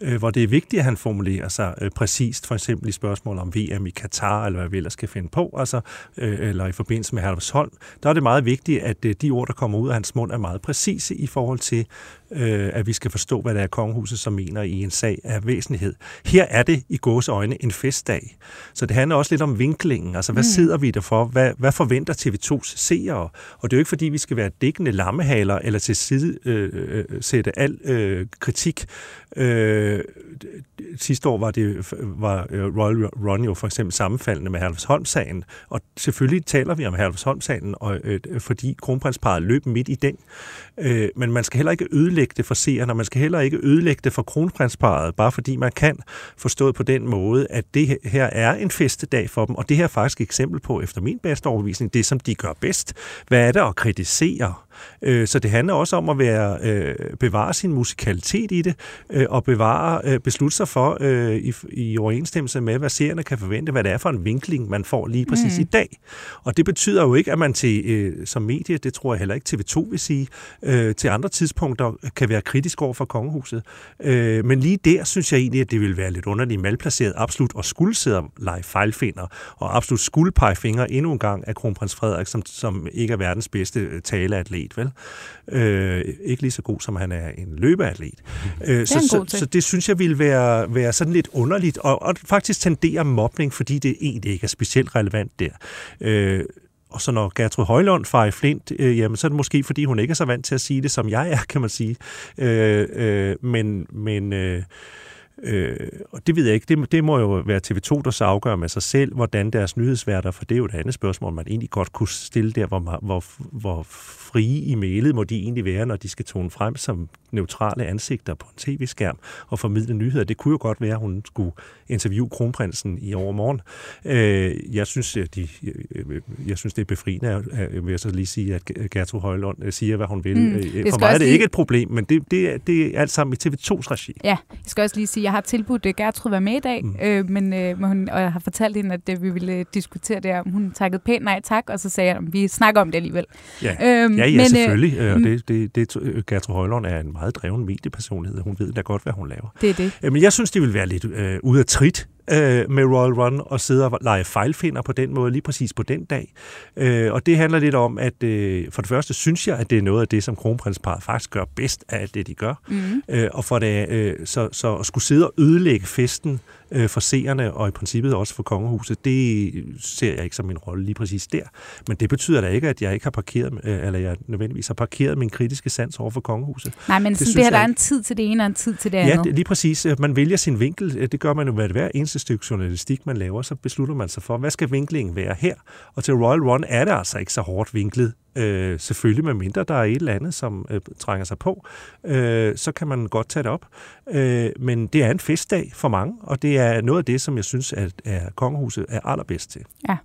Øh, hvor det er vigtigt, at han formulerer sig øh, præcist, for eksempel i spørgsmål om VM i Katar, eller hvad vi ellers skal finde på, altså, øh, eller i forbindelse med Herlufsholm. Der er det meget vigtigt, at øh, de ord, der kommer ud af hans mund, er meget præcise i forhold til, øh, at vi skal forstå, hvad det er, kongehuset som mener i en sag af væsentlighed. Her er det i gås øjne en festdag. Så det handler også lidt om vinklingen. Altså, hvad Mm. sidder vi der for? Hvad, hvad forventer TV2's seere? Og det er jo ikke, fordi vi skal være dækkende lammehaler eller til side øh, øh, sætte al øh, kritik. Øh, sidste år var det var øh, Royal Run jo for eksempel sammenfaldende med Herlufsholm-sagen, og selvfølgelig taler vi om Herlufsholm-sagen, og, øh, fordi kronprinsparet løb midt i den. Øh, men man skal heller ikke ødelægge det for seerne, og man skal heller ikke ødelægge det for kronprinsparet, bare fordi man kan forstået på den måde, at det her er en festedag for dem, og det her er faktisk et eksempel på, efter min bedste overbevisning, det som de gør bedst. Hvad er det at kritisere? Øh, Så det handler også om at være, øh, bevare sin musikalitet i det, øh, og bevare, øh, beslutte sig for øh, i, i overensstemmelse med, hvad seerne kan forvente, hvad det er for en vinkling, man får lige præcis Mm. i dag. Og det betyder jo ikke, at man til øh, som medie, det tror jeg heller ikke TV2 vil sige, øh, til andre tidspunkter kan være kritisk over for kongehuset. Øh, men lige der synes jeg egentlig, at det vil være lidt underligt malplaceret absolut og skulle sidde og lege fejlfinder, og absolut skulle pege fingre endnu en gang af kronprins Frederik, som, som ikke er verdens bedste øh, taleatlet, vel? Øh, ikke lige så god, som han er en løbeatlet. Øh, han så, så, så det synes jeg ville være, være sådan lidt underligt, og, og faktisk tenderer mobning, fordi det egentlig ikke er specielt relevant der. Øh, og så når Gertrud Højlund farer i flint, øh, jamen, så er det måske, fordi hun ikke er så vant til at sige det, som jeg er, kan man sige. Øh, øh, men men øh, Øh, og det ved jeg ikke. Det, det må jo være TV2, der så afgør med sig selv, hvordan deres nyhedsværter, for det er jo et andet spørgsmål, man egentlig godt kunne stille der, hvor, hvor, hvor frie i mailet må de egentlig være, når de skal tone frem som neutrale ansigter på en tv-skærm og formidle nyheder. Det kunne jo godt være, at hun skulle interviewe kronprinsen i overmorgen. Øh, jeg, synes, at de, øh, jeg synes, det er befriende, vil jeg så lige sige, at Gertrud Højlund øh, siger, hvad hun vil. Mm. Skal For mig er det lige- ikke et problem, men det, det, det er alt sammen i TV2's regi. Ja, jeg skal også lige sige, jeg har tilbudt øh, Gertrud at være med i dag, mm. øh, men, øh, hun, og jeg har fortalt hende, at øh, vi ville øh, diskutere det, om hun takkede pænt nej tak, og så sagde jeg, at vi snakker om det alligevel. Ja, Øhm, ja, ja men, selvfølgelig. Øh, og mm. det, det, det, Gertrud Højlund er en meget dreven mediepersonlighed. Hun ved da godt, hvad hun laver. Det er det. Men jeg synes, det vil være lidt øh, ude af trit øh, med Royal Run og sidde og lege fejlfinder på den måde, lige præcis på den dag. Øh, og det handler lidt om, at øh, for det første synes jeg, at det er noget af det, som kronprinsparet faktisk gør bedst af alt det, de gør. Mm. Øh, og for det, øh, så, så at skulle sidde og ødelægge festen øh, for seerne og i princippet også for kongehuset, det ser jeg ikke som min rolle lige præcis der. Men det betyder da ikke, at jeg ikke har parkeret, øh, eller jeg nødvendigvis har parkeret min kritiske sans over for kongehuset. Nej, men det, sådan, det her, der er en tid til det ene og en tid til det Ja, andet. det, lige præcis. Man vælger sin vinkel. Det gør man jo med hver eneste stykke journalistik, man laver. Så beslutter man sig for, hvad skal vinklingen være her? Og til Royal Run er det altså ikke så hårdt vinklet. Øh, selvfølgelig med mindre der er et eller andet, som øh, trænger sig på, øh, så kan man godt tage det op. Øh, men det er en festdag for mange, og det er noget af det, som jeg synes, at, at kongehuset er allerbedst til. Ja.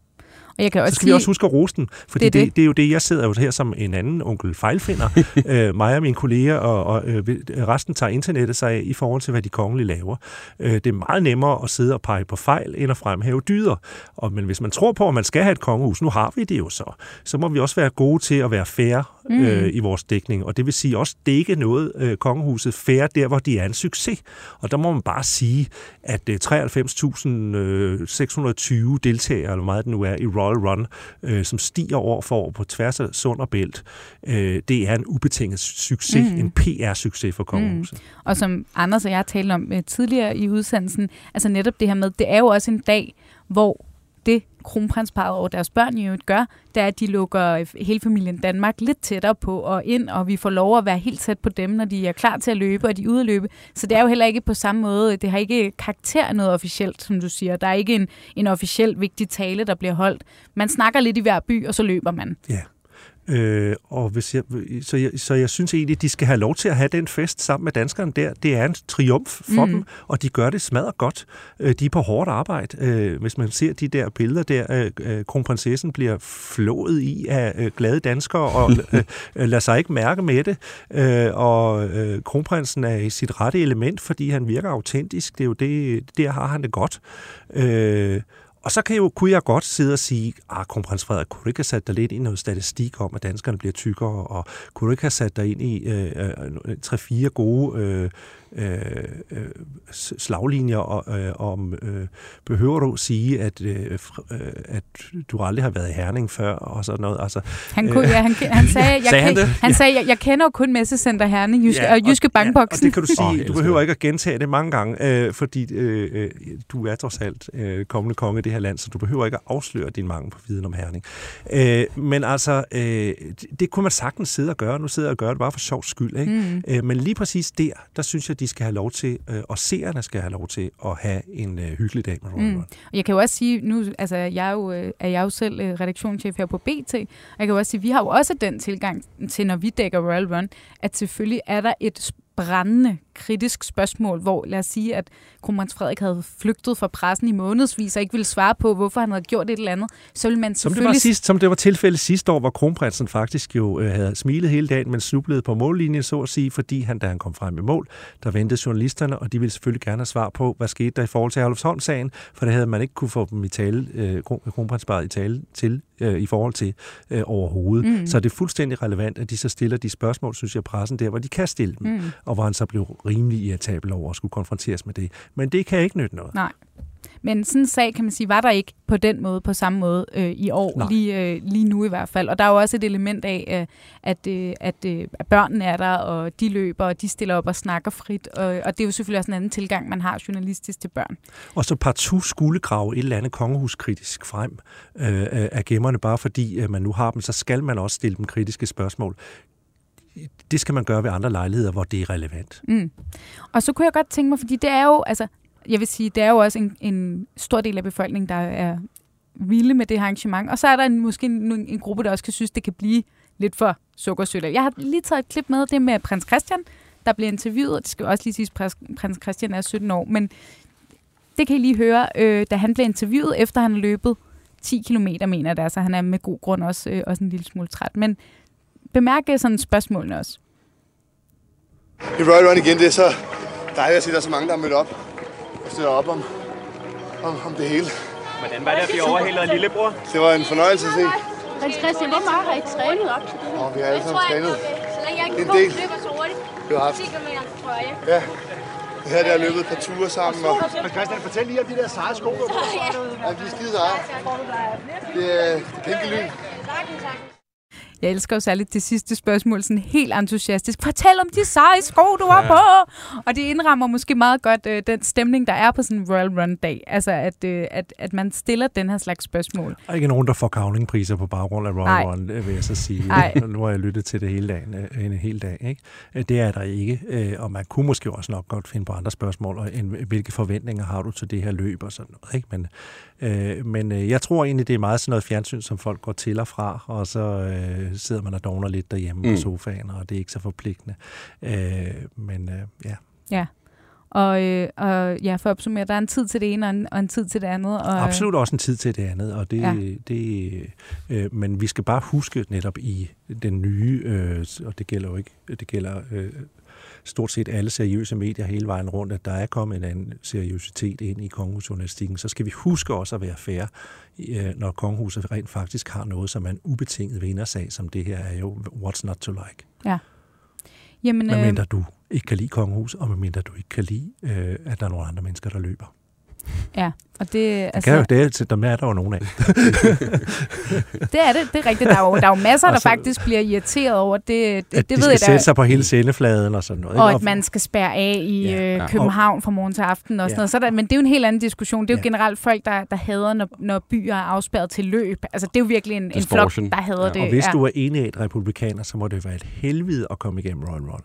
Og jeg kan Så også skal vi sige, også huske at rose den, fordi Det det er det. det, det er jo det, jeg sidder jo her som en anden onkel fejlfinder. øh, mig og mine kolleger, og, og øh, resten tager internettet sig af i forhold til, hvad de kongelige laver. Øh, det er meget nemmere at sidde og pege på fejl, end at fremhæve dyder. Og, men hvis man tror på, at man skal have et kongehus, nu har vi det jo så, så må vi også være gode til at være færre Mm. øh, i vores dækning. Og det vil sige også dække noget øh, kongehuset færre der, hvor de er en succes. Og der må man bare sige, at øh, 93.620 deltagere, eller meget det nu er, i Royal Run, øh, som stiger år for år på tværs af Sund og Bælt, øh, det er en ubetinget succes, mm. en PR-succes for kongehuset. Mm. og som Anders og jeg talte om øh, tidligere i udsendelsen, altså netop det her med, det er jo også en dag, hvor det kronprinsparet og deres børn i øvrigt gør, det er, at de lukker hele familien Danmark lidt tættere på og ind, og vi får lov at være helt tæt på dem, når de er klar til at løbe, og de er ude at løbe. Så det er jo heller ikke på samme måde, det har ikke karakter noget officielt, som du siger. Der er ikke en, en officiel vigtig tale, der bliver holdt. Man snakker lidt i hver by, og så løber man. Ja. Øh, og hvis jeg, så, jeg, så jeg synes egentlig, at de skal have lov til at have den fest sammen med danskerne der. Det er en triumf for Mm. dem, og de gør det smadret godt. Øh, de er på hårdt arbejde. Øh, hvis man ser de der billeder der, øh, øh, kronprinsessen bliver flået i af øh, glade danskere og øh, øh, lader sig ikke mærke med det. Øh, og øh, kronprinsen er i sit rette element, fordi han virker autentisk. Det er jo det, der har han det godt. Øh, og så kan jeg jo, kunne jeg godt sidde og sige, ah, kronprins Frederik, kunne du ikke have sat dig lidt ind i noget statistik om, at danskerne bliver tykkere, og kunne du ikke have sat dig ind i øh, øh, tre-fire gode øh, øh, øh, slaglinjer og, øh, om, øh, behøver du sige, at, øh, øh, at du aldrig har været i Herning før, og sådan noget. Altså, Han, kunne, ja, han, han sagde, jeg, Sagde han kan, det? han sagde, jeg, jeg kender jo kun Messecenter Herning Jyske, ja, og Jyske Bankboksen. Ja, og det kan du sige, oh, du behøver ikke at gentage det mange gange, øh, fordi øh, øh, du er trods alt øh, kommende konge i det her land, så du behøver ikke at afsløre din mangel på viden om Herning. Øh, men altså, øh, det, det kunne man sagtens sidde og gøre. Nu sidder jeg og gør det bare for sjov skyld. Ikke? Mm. Øh, men lige præcis der, der synes jeg, de skal have lov til, øh, og seerne skal have lov til at have en øh, hyggelig dag med Royal Mm. Run. Og jeg kan jo også sige, nu altså, jeg er, jo, øh, er jeg jo selv øh, redaktionschef her på BT, og jeg kan jo også sige, vi har jo også den tilgang til, når vi dækker Royal Run, at selvfølgelig er der et brændende kritisk spørgsmål, hvor lad os sige, at kronprins Frederik havde flygtet fra pressen i månedsvis og ikke ville svare på, hvorfor han havde gjort et eller andet, så ville man Som det, var selvfølgelig... sidst, som det var tilfældet sidste år, hvor kronprinsen faktisk jo øh, havde smilet hele dagen, men snublede på mållinjen, så at sige, fordi han, da han kom frem i mål, der ventede journalisterne, og de ville selvfølgelig gerne have svar på, hvad skete der i forhold til Herlufsholm-sagen, for det havde man ikke kunne få dem i tale, øh, kron- kronprinsparet i tale til, øh, i forhold til øh, overhovedet. Mm. Så det er fuldstændig relevant, at de så stiller de spørgsmål, synes jeg, pressen der, hvor de kan stille dem, mm. og hvor han så blev rimelig irritabel over at skulle konfronteres med det. Men det kan ikke nytte noget. Nej. Men sådan en sag, kan man sige, var der ikke på den måde, på samme måde øh, i år, Nej. lige, øh, lige nu i hvert fald. Og der er jo også et element af, øh, at, øh, at, øh, at børnene er der, og de løber, og de stiller op og snakker frit. Og, og det er jo selvfølgelig også en anden tilgang, man har journalistisk til børn. Og så partout skulle grave et eller andet kongehuskritisk frem øh, af gemmerne, bare fordi øh, man nu har dem, så skal man også stille dem kritiske spørgsmål. Det skal man gøre ved andre lejligheder, hvor det er relevant. Mm. Og så kunne jeg godt tænke mig, fordi det er jo, altså, jeg vil sige, det er jo også en, en stor del af befolkningen, der er vilde med det her arrangement. Og så er der en, måske en, en gruppe, der også kan synes, det kan blive lidt for sukkersødt. Jeg har lige taget et klip med, det med prins Christian, der bliver interviewet, og det skal også lige siges, prins, prins Christian er 17 år, men det kan I lige høre, øh, da han blev interviewet, efter han har løbet 10 km, mener det så altså, han er med god grund også, øh, også en lille smule træt. Men bemærk sådan spørgsmålene også. i Royal Run igen. Det er så dejligt at se, at der er så mange, der har mødt op og støtter op om, om, om det hele. Hvordan var det at blive overhældet af lillebror? Det var en fornøjelse at se. Prins Christian, hvor meget har I trænet op til det her? Og vi har alle sammen trænet. Så længe jeg ikke En kan del. løber så hurtigt. Vi har haft. 10 km, tror jeg. Ja. Det her der har løbet et par ture sammen. Og, Men Christian, fortæl lige om de der seje sko. ja, de er skide seje. Det er, det er pinkelyn. Jeg elsker jo særligt det sidste spørgsmål, sådan helt entusiastisk. Fortæl om de seje sko, du har Ja. på! Og det indrammer måske meget godt øh, den stemning, der er på sådan en Royal Run-dag. Altså, at, øh, at, at man stiller den her slags spørgsmål. Der er ikke nogen, der får kavlingpriser på baggrund af Royal Nej. Run, øh, vil jeg så sige. Nej. Nu har jeg lyttet til det hele dagen, øh, en hel dag. Ikke? Øh, Det er der ikke, øh, og man kunne måske også nok godt finde på andre spørgsmål, og end hvilke forventninger har du til det her løb og sådan noget. Ikke? Men, øh, men jeg tror egentlig, det er meget sådan noget fjernsyn, som folk går til og fra, og så øh, sidder man og dogner lidt derhjemme mm. På sofaen, og det er ikke så forpligtende. Øh, men øh, ja, Ja. Og, øh, og ja, for at opsummere, der er en tid til det ene og en, og en tid til det andet. Og, øh, Absolut også en tid til det andet, og det, ja. det, øh, men vi skal bare huske netop i den nye, øh, og det gælder jo ikke, det gælder øh, stort set alle seriøse medier hele vejen rundt, at der er kommet en anden seriøsitet ind i kongehusjournalistikken, så skal vi huske også at være fair, øh, når kongehuset rent faktisk har noget, som er en ubetinget vindersag, som det her er jo, what's not to like. Jamen, Medmindre du ikke kan lide kongehus, og medmindre du ikke kan lide, øh, at der er nogle andre mennesker, der løber. Ja, og det, Altså, altså, kan jo, det, er- dem er der jo nogen af. det er det, det er rigtigt. Der er jo, der er jo masser, der faktisk bliver irriteret over det. Det, at det de ved skal jeg da. sætte sig på hele sendefladen og sådan noget. og ikke? at man skal spærre af i Ja, ja, ja. øh, København fra morgen til aften og sådan Ja. noget. Så er der, men det er jo en helt anden diskussion. Det er jo Ja. generelt folk, der, der hader, når, når byer er afspærret til løb. Altså, det er jo virkelig en, en flok, der hader Ja. det. Og hvis ja, du er enig et republikaner, så må det være et helvede at komme igennem Royal Run.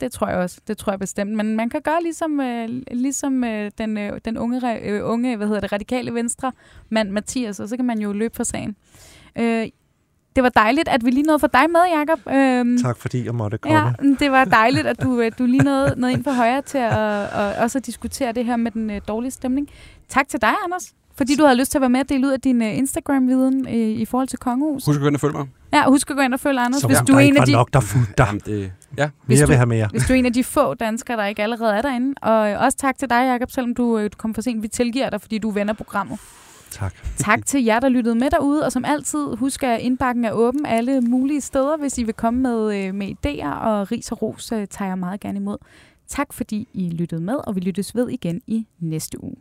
Det tror jeg også. Det tror jeg bestemt. Men man kan gøre ligesom, øh, ligesom øh, den, øh, den unge, øh, unge hvad hedder det, radikale venstre mand Mathias, og så kan man jo løbe for sagen. Øh, det var dejligt, at vi lige nåede for dig med, Jacob. Øhm, Tak fordi jeg måtte komme. Ja, det var dejligt, at du, øh, du lige nåede, nåede ind for højre til at og også at diskutere det her med den øh, dårlige stemning. Tak til dig, Anders, fordi du havde lyst til at være med og dele ud af din øh, Instagram-viden øh, i forhold til Kongehus. Husk at gå ind og følge mig. Ja, husk at gå ind og følge Anders, Som hvis du, der er ikke en af de, nok, der fulgte dig. Jamen, det, ja. hvis Mere du- vil have mere. hvis du er en af de få danskere, der ikke allerede er derinde. Og øh, også tak til dig, Jacob, selvom du, du kom for sent. Vi tilgiver dig, fordi du vender programmet. Tak. Tak til jer, der lyttede med derude, og som altid, husk at indbakken er åben alle mulige steder, hvis I vil komme med, med idéer, og ris og ros tager jeg meget gerne imod. Tak fordi I lyttede med, og vi lyttes ved igen i næste uge.